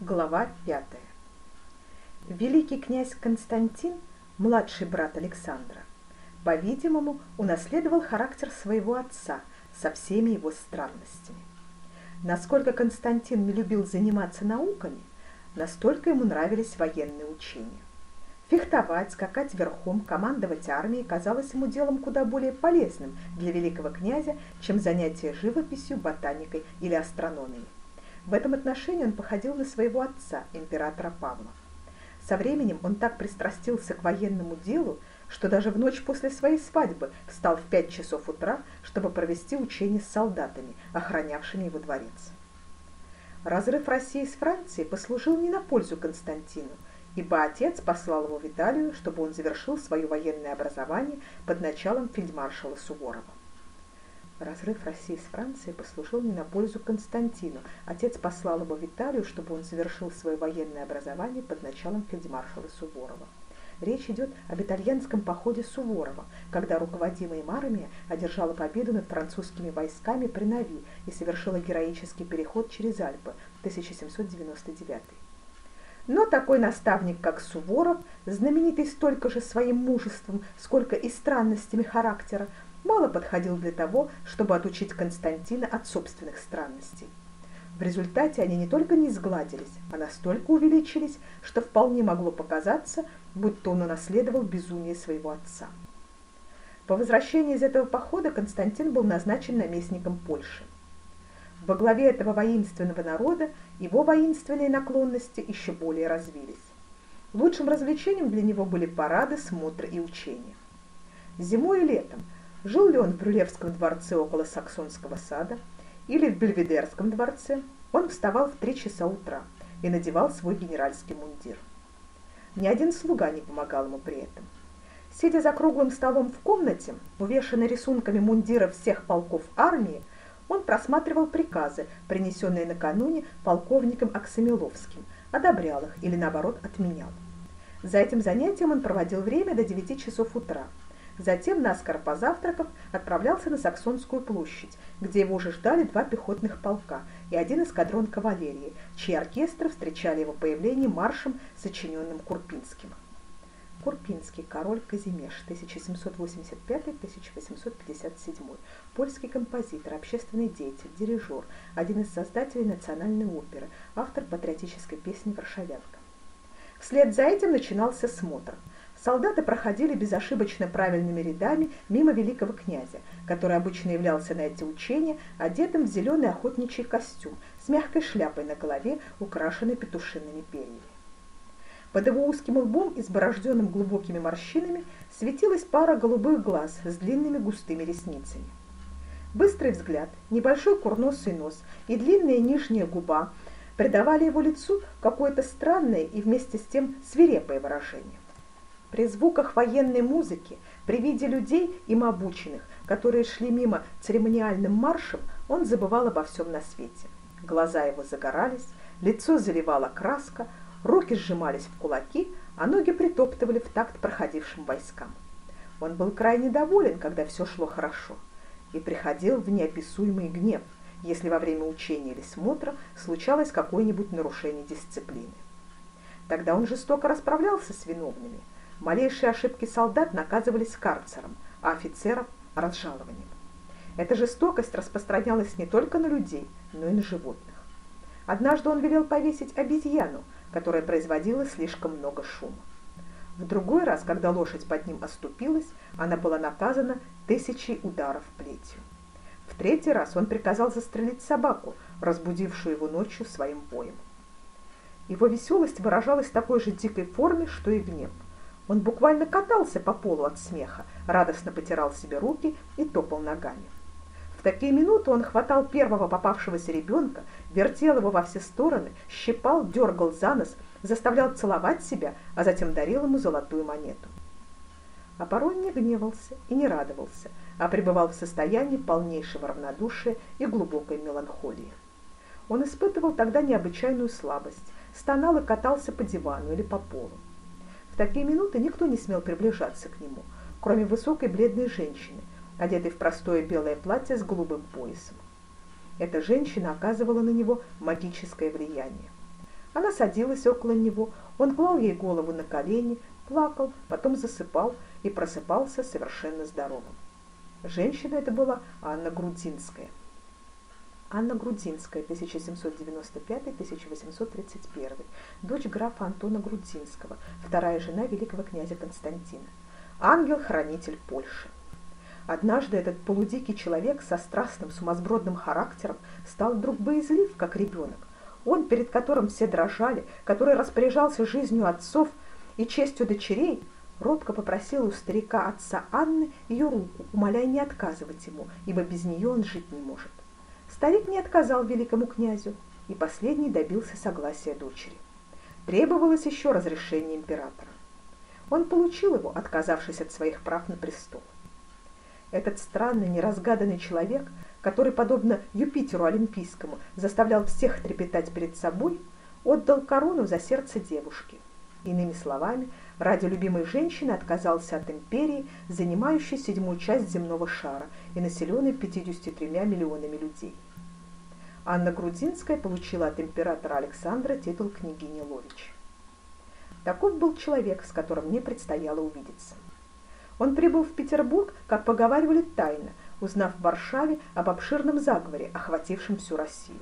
Глава пятая. Великий князь Константин, младший брат Александра, по-видимому, унаследовал характер своего отца со всеми его странностями. Насколько Константин не любил заниматься науками, настолько ему нравились военные учения. Фехтовать, скакать верхом, командовать армией казалось ему делом куда более полезным для великого князя, чем занятие живописью, ботаникой или астрономией. В этом отношении он походил на своего отца, императора Павла. Со временем он так пристрастился к военному делу, что даже в ночь после своей свадьбы встал в пять часов утра, чтобы провести учение с солдатами, охранявшими его дворец. Разрыв России с Францией послужил не на пользу Константину, ибо отец послал его в Италию, чтобы он завершил свое военное образование под началом фельдмаршала Суворова. Разрыв России с Францией послужил не на пользу Константину. Отец послал его в Италию, чтобы он завершил свое военное образование под началом фельдмаршала Суворова. Речь идет об итальянском походе Суворова, когда руководимая им армия одержала победу над французскими войсками при Нави и совершила героический переход через Альпы 1799 но такой наставник, как Суворов, знаменитый столько же своим мужеством, сколько и странностями характера, мало подходил для того, чтобы отучить Константина от собственных странностей. В результате они не только не сгладились, а настолько увеличились, что вполне могло показаться, будто он унаследовал безумие своего отца. По возвращении из этого похода Константин был назначен наместником Польши. Во главе этого воинственного народа его воинственные наклонности еще более развились. Лучшим развлечением для него были парады, смотры и учения. Зимой и летом жил ли он в Брюлевском дворце около Саксонского сада или в Бельведерском дворце, он вставал в три часа утра и надевал свой генеральский мундир. Ни один слуга не помогал ему при этом. Сидя за круглым столом в комнате, увешанной рисунками мундиров всех полков армии, он просматривал приказы, принесенные накануне полковником Аксамиловским, одобрял их или, наоборот, отменял. За этим занятием он проводил время до 9 часов утра. Затем, наскоро позавтракав, отправлялся на Саксонскую площадь, где его уже ждали два пехотных полка и один эскадрон кавалерии, чьи оркестры встречали его появление маршем, сочиненным Курпинским. Курпинский, король Казимеш, 1785-1857, польский композитор, общественный деятель, дирижер, один из создателей национальной оперы, автор патриотической песни «Варшавянка». Вслед за этим начинался смотр. Солдаты проходили безошибочно правильными рядами мимо великого князя, который обычно являлся на эти учения одетым в зеленый охотничий костюм с мягкой шляпой на голове, украшенной петушиными перьями. Под его узким лбом, изборожденным глубокими морщинами, светилась пара голубых глаз с длинными густыми ресницами. Быстрый взгляд, небольшой курносый нос и длинная нижняя губа придавали его лицу какое-то странное и вместе с тем свирепое выражение. При звуках военной музыки, при виде людей им обученных, которые шли мимо церемониальным маршем, он забывал обо всем на свете. Глаза его загорались, лицо заливала краска, руки сжимались в кулаки, а ноги притоптывали в такт проходившим войскам. Он был крайне доволен, когда все шло хорошо, и приходил в неописуемый гнев, если во время учения или смотра случалось какое-нибудь нарушение дисциплины. Тогда он жестоко расправлялся с виновными. Малейшие ошибки солдат наказывались карцером, а офицеров – разжалованием. Эта жестокость распространялась не только на людей, но и на животных. Однажды он велел повесить обезьяну, которая производила слишком много шума. В другой раз, когда лошадь под ним оступилась, она была наказана тысячей ударов плетью. В третий раз он приказал застрелить собаку, разбудившую его ночью своим боем. Его веселость выражалась в такой же дикой форме, что и гнев. Он буквально катался по полу от смеха, радостно потирал себе руки и топал ногами такие минуты он хватал первого попавшегося ребенка, вертел его во все стороны, щипал, дергал за нос, заставлял целовать себя, а затем дарил ему золотую монету. А порой не гневался и не радовался, а пребывал в состоянии полнейшего равнодушия и глубокой меланхолии. Он испытывал тогда необычайную слабость, стонал и катался по дивану или по полу. В такие минуты никто не смел приближаться к нему, кроме высокой бледной женщины, одетый в простое белое платье с голубым поясом. Эта женщина оказывала на него магическое влияние. Она садилась около него, он клал ей голову на колени, плакал, потом засыпал и просыпался совершенно здоровым. Женщина это была Анна Грудинская. Анна Грудинская, 1795-1831, дочь графа Антона Грудинского, вторая жена великого князя Константина. Ангел-хранитель Польши. Однажды этот полудикий человек со страстным сумасбродным характером стал вдруг боязлив, как ребенок. Он, перед которым все дрожали, который распоряжался жизнью отцов и честью дочерей, робко попросил у старика отца Анны ее руку, умоляя не отказывать ему, ибо без нее он жить не может. Старик не отказал великому князю, и последний добился согласия дочери. Требовалось еще разрешение императора. Он получил его, отказавшись от своих прав на престол. Этот странный, неразгаданный человек, который, подобно Юпитеру Олимпийскому, заставлял всех трепетать перед собой, отдал корону за сердце девушки. Иными словами, ради любимой женщины отказался от империи, занимающей седьмую часть земного шара и населенной 53 миллионами людей. Анна Грудинская получила от императора Александра титул княгини Лович. Таков был человек, с которым мне предстояло увидеться. Он прибыл в Петербург, как поговаривали, тайно, узнав в Варшаве об обширном заговоре, охватившем всю Россию.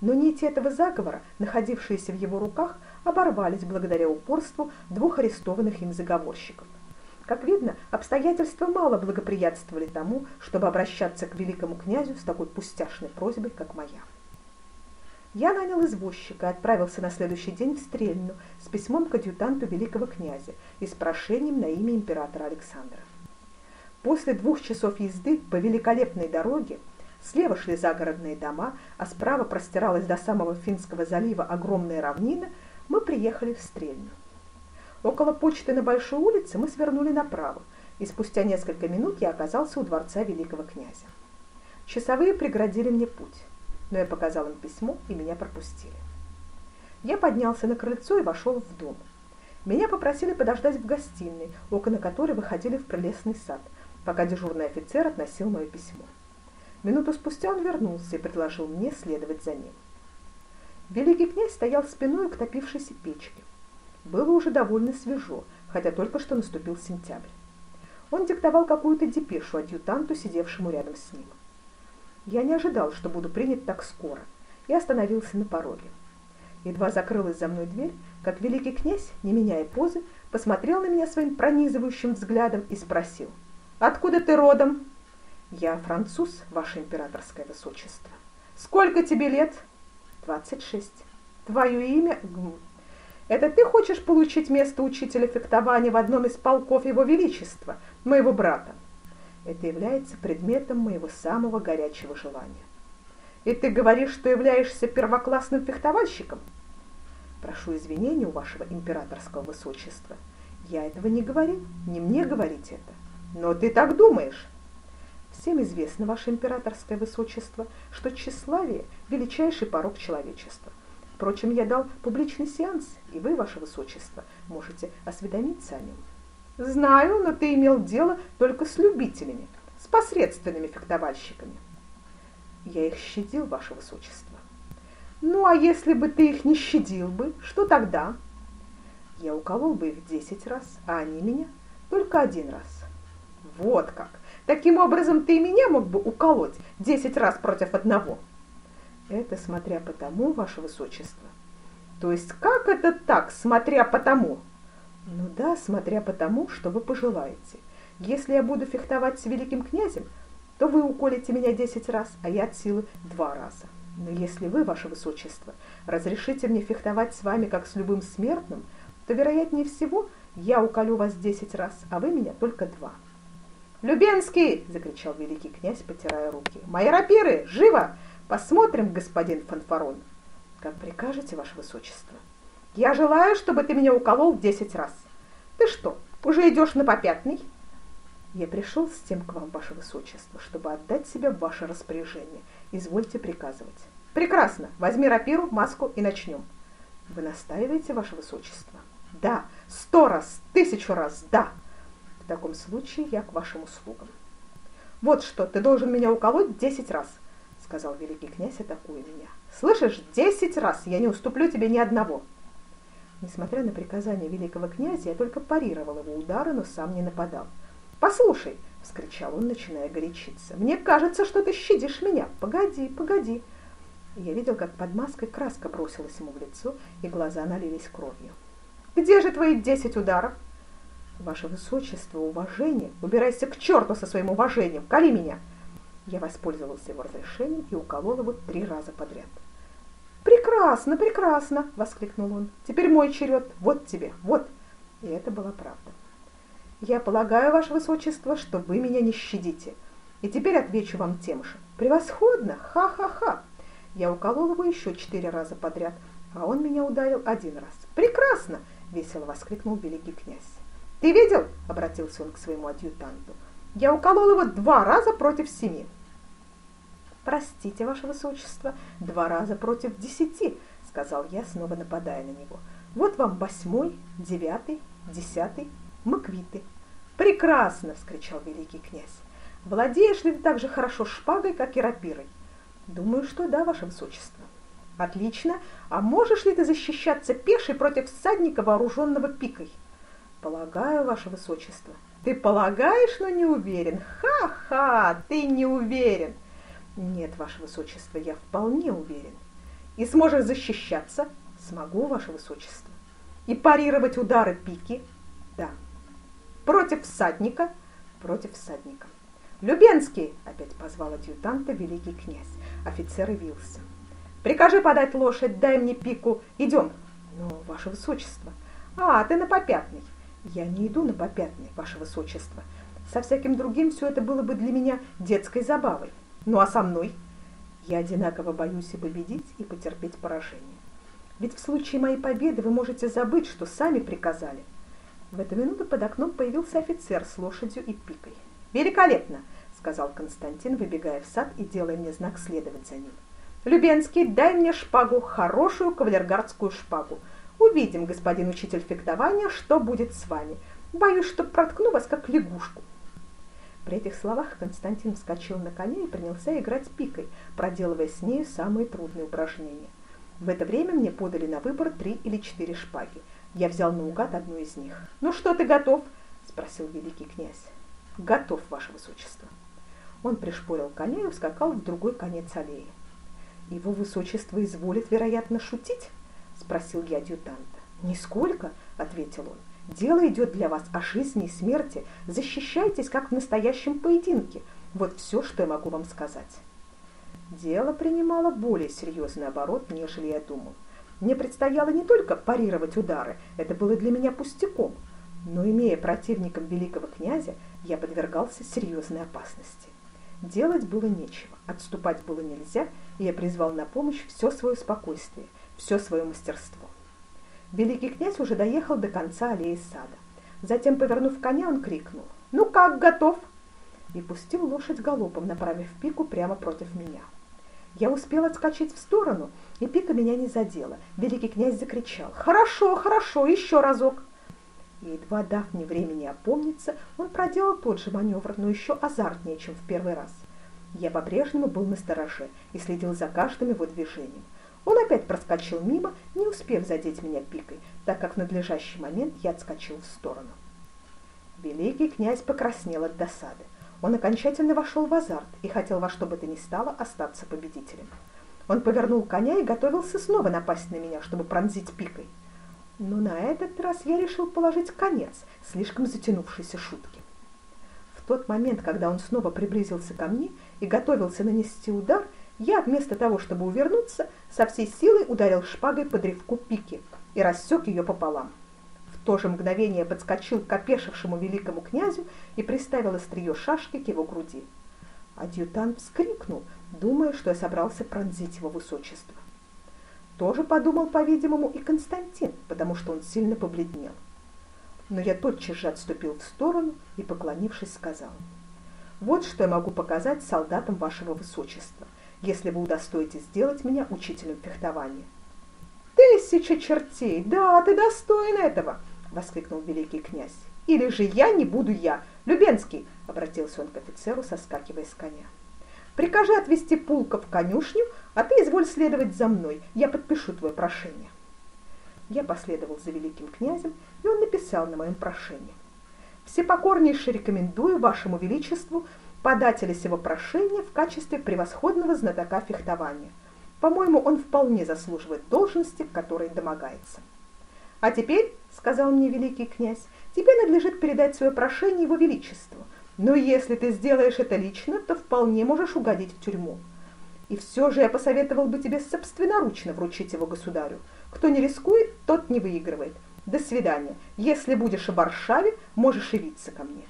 Но нити этого заговора, находившиеся в его руках, оборвались благодаря упорству двух арестованных им заговорщиков. Как видно, обстоятельства мало благоприятствовали тому, чтобы обращаться к великому князю с такой пустяшной просьбой, как моя. Я нанял извозчика и отправился на следующий день в Стрельну с письмом к адъютанту великого князя и с прошением на имя императора Александра. После двух часов езды по великолепной дороге слева шли загородные дома, а справа простиралась до самого Финского залива огромная равнина, мы приехали в Стрельну. Около почты на Большой улице мы свернули направо, и спустя несколько минут я оказался у дворца великого князя. Часовые преградили мне путь но я показал им письмо, и меня пропустили. Я поднялся на крыльцо и вошел в дом. Меня попросили подождать в гостиной, окна которой выходили в прелестный сад, пока дежурный офицер относил мое письмо. Минуту спустя он вернулся и предложил мне следовать за ним. Великий князь стоял спиной к топившейся печке. Было уже довольно свежо, хотя только что наступил сентябрь. Он диктовал какую-то депешу адъютанту, сидевшему рядом с ним. Я не ожидал, что буду принят так скоро, и остановился на пороге. Едва закрылась за мной дверь, как великий князь, не меняя позы, посмотрел на меня своим пронизывающим взглядом и спросил, «Откуда ты родом?» «Я француз, ваше императорское высочество». «Сколько тебе лет?» «Двадцать шесть». «Твое имя?» «Это ты хочешь получить место учителя фехтования в одном из полков его величества, моего брата?» Это является предметом моего самого горячего желания. И ты говоришь, что являешься первоклассным фехтовальщиком? Прошу извинения у вашего императорского высочества. Я этого не говорил, не мне говорить это. Но ты так думаешь. Всем известно, ваше императорское высочество, что тщеславие – величайший порог человечества. Впрочем, я дал публичный сеанс, и вы, ваше высочество, можете осведомиться о нем. Знаю, но ты имел дело только с любителями, с посредственными фехтовальщиками. Я их щадил, ваше высочество. Ну, а если бы ты их не щадил бы, что тогда? Я уколол бы их десять раз, а они меня только один раз. Вот как! Таким образом, ты и меня мог бы уколоть десять раз против одного. Это смотря по тому, ваше высочество. То есть как это так, смотря по тому? Ну да, смотря по тому, что вы пожелаете. Если я буду фехтовать с великим князем, то вы уколите меня десять раз, а я от силы два раза. Но если вы, ваше высочество, разрешите мне фехтовать с вами как с любым смертным, то, вероятнее всего, я уколю вас десять раз, а вы меня только два. «Любенский!» — закричал великий князь, потирая руки. «Мои рапиры! Живо! Посмотрим, господин Фанфарон!» «Как прикажете, ваше высочество!» Я желаю, чтобы ты меня уколол десять раз. Ты что, уже идешь на попятный? Я пришел с тем к вам, ваше высочество, чтобы отдать себя ваше распоряжение. Извольте приказывать. Прекрасно. Возьми рапиру, маску и начнем. Вы настаиваете, ваше высочество? Да. Сто раз, тысячу раз, да. Таком случае я к вашим услугам. Вот что, ты должен меня уколоть десять раз. сказал великий князь, атакуя меня. «Слышишь, десять раз я не уступлю тебе ни одного!» Несмотря на приказание великого князя, я только парировал его удары, но сам не нападал. «Послушай!» — вскричал он, начиная горячиться. «Мне кажется, что ты щадишь меня. Погоди, погоди!» Я видел, как под маской краска бросилась ему в лицо, и глаза налились кровью. «Где же твои десять ударов?» «Ваше высочество, уважение! Убирайся к черту со своим уважением! Кали меня!» Я воспользовался его разрешением и уколол его три раза подряд. «Прекрасно, прекрасно!» — воскликнул он. «Теперь мой черед. Вот тебе, вот!» И это была правда. «Я полагаю, ваше высочество, что вы меня не щадите. И теперь отвечу вам тем же. Превосходно! Ха-ха-ха!» Я уколол его еще четыре раза подряд, а он меня ударил один раз. «Прекрасно!» — весело воскликнул великий князь. «Ты видел?» — обратился он к своему адъютанту. «Я уколол его два раза против семи». «Простите, ваше высочество, два раза против десяти», — сказал я, снова нападая на него. «Вот вам восьмой, девятый, десятый, мы квиты». «Прекрасно!» — вскричал великий князь. «Владеешь ли ты так же хорошо шпагой, как и рапирой?» «Думаю, что да, ваше высочество». «Отлично! А можешь ли ты защищаться пешей против всадника, вооруженного пикой?» «Полагаю, ваше высочество». «Ты полагаешь, но не уверен? Ха-ха! Ты не уверен!» Нет, ваше высочество, я вполне уверен. И сможешь защищаться? Смогу, ваше высочество. И парировать удары пики? Да. Против всадника? Против всадника. Любенский, опять позвал адъютанта великий князь. Офицер явился. Прикажи подать лошадь, дай мне пику. Идем. Но, ваше высочество. А, ты на попятный. Я не иду на попятный, ваше высочество. Со всяким другим все это было бы для меня детской забавой. Ну а со мной? Я одинаково боюсь и победить, и потерпеть поражение. Ведь в случае моей победы вы можете забыть, что сами приказали. В эту минуту под окном появился офицер с лошадью и пикой. «Великолепно!» — сказал Константин, выбегая в сад и делая мне знак следовать за ним. «Любенский, дай мне шпагу, хорошую кавалергардскую шпагу. Увидим, господин учитель фехтования, что будет с вами. Боюсь, что проткну вас, как лягушку». При этих словах Константин вскочил на коня и принялся играть пикой, проделывая с нею самые трудные упражнения. В это время мне подали на выбор три или четыре шпаги. Я взял наугад одну из них. «Ну что, ты готов?» – спросил великий князь. «Готов, ваше высочество». Он пришпорил коня и ускакал в другой конец аллеи. «Его высочество изволит, вероятно, шутить?» – спросил я адъютанта. «Нисколько», – ответил он. Дело идет для вас о жизни и смерти. Защищайтесь, как в настоящем поединке. Вот все, что я могу вам сказать. Дело принимало более серьезный оборот, нежели я думал. Мне предстояло не только парировать удары, это было для меня пустяком, но, имея противником великого князя, я подвергался серьезной опасности. Делать было нечего, отступать было нельзя, и я призвал на помощь все свое спокойствие, все свое мастерство. Великий князь уже доехал до конца аллеи сада. Затем, повернув коня, он крикнул «Ну как, готов?» и пустил лошадь галопом, направив пику прямо против меня. Я успел отскочить в сторону, и пика меня не задела. Великий князь закричал «Хорошо, хорошо, еще разок!» И едва дав мне времени опомниться, он проделал тот же маневр, но еще азартнее, чем в первый раз. Я по-прежнему был на стороже и следил за каждым его движением. Он опять проскочил мимо, не успев задеть меня пикой, так как в надлежащий момент я отскочил в сторону. Великий князь покраснел от досады. Он окончательно вошел в азарт и хотел во что бы то ни стало остаться победителем. Он повернул коня и готовился снова напасть на меня, чтобы пронзить пикой. Но на этот раз я решил положить конец слишком затянувшейся шутке. В тот момент, когда он снова приблизился ко мне и готовился нанести удар, я вместо того, чтобы увернуться, со всей силой ударил шпагой по древку пики и рассек ее пополам. В то же мгновение подскочил к опешившему великому князю и приставил острие шашки к его груди. Адъютант вскрикнул, думая, что я собрался пронзить его высочество. Тоже подумал, по-видимому, и Константин, потому что он сильно побледнел. Но я тотчас же отступил в сторону и, поклонившись, сказал, «Вот что я могу показать солдатам вашего высочества – если вы удостоитесь сделать меня учителем фехтования. «Тысяча чертей! Да, ты достоин этого!» — воскликнул великий князь. «Или же я не буду я! Любенский!» — обратился он к офицеру, соскакивая с коня. Прикажи отвезти Пулка в конюшню, а ты изволь следовать за мной, я подпишу твое прошение. Я последовал за великим князем, и он написал на моем прошении. Всепокорнейше рекомендую вашему величеству подателя сего прошения в качестве превосходного знатока фехтования. По-моему, он вполне заслуживает должности, которой домогается. А теперь, — сказал мне великий князь, — тебе надлежит передать свое прошение его величеству. Но если ты сделаешь это лично, то вполне можешь угодить в тюрьму. И все же я посоветовал бы тебе собственноручно вручить его государю. Кто не рискует, тот не выигрывает. До свидания. Если будешь в Варшаве, можешь явиться ко мне.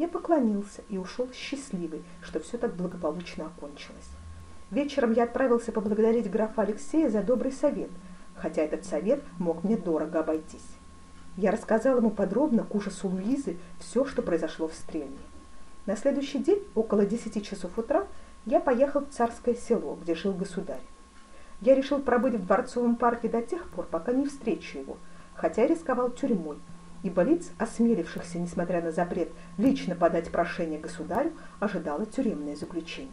Я поклонился и ушел счастливый, что все так благополучно окончилось. Вечером я отправился поблагодарить графа Алексея за добрый совет, хотя этот совет мог мне дорого обойтись. Я рассказал ему подробно, к ужасу Луизы, все, что произошло в Стрельне. На следующий день, около десяти часов утра, я поехал в Царское село, где жил государь. Я решил пробыть в Дворцовом парке до тех пор, пока не встречу его, хотя рисковал тюрьмой, ибо лиц, осмелившихся, несмотря на запрет, лично подать прошение государю, ожидало тюремное заключение.